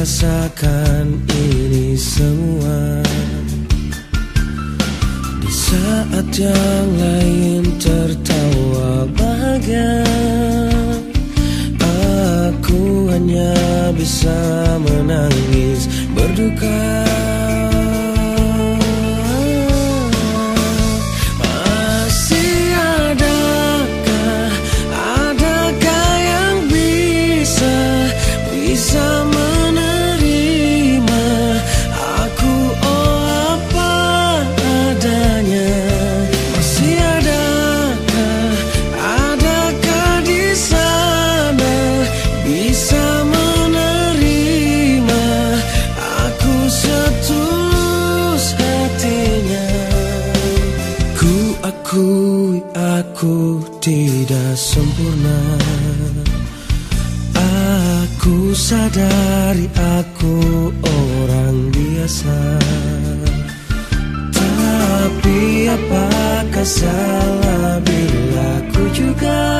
rasakan ini semua. Di saat yang lain tertawa bahagia. Aku hanya bisa menangis berduka aku tidak sempurna. Aku sadari aku orang biasa. Tapi apakah salah bila aku juga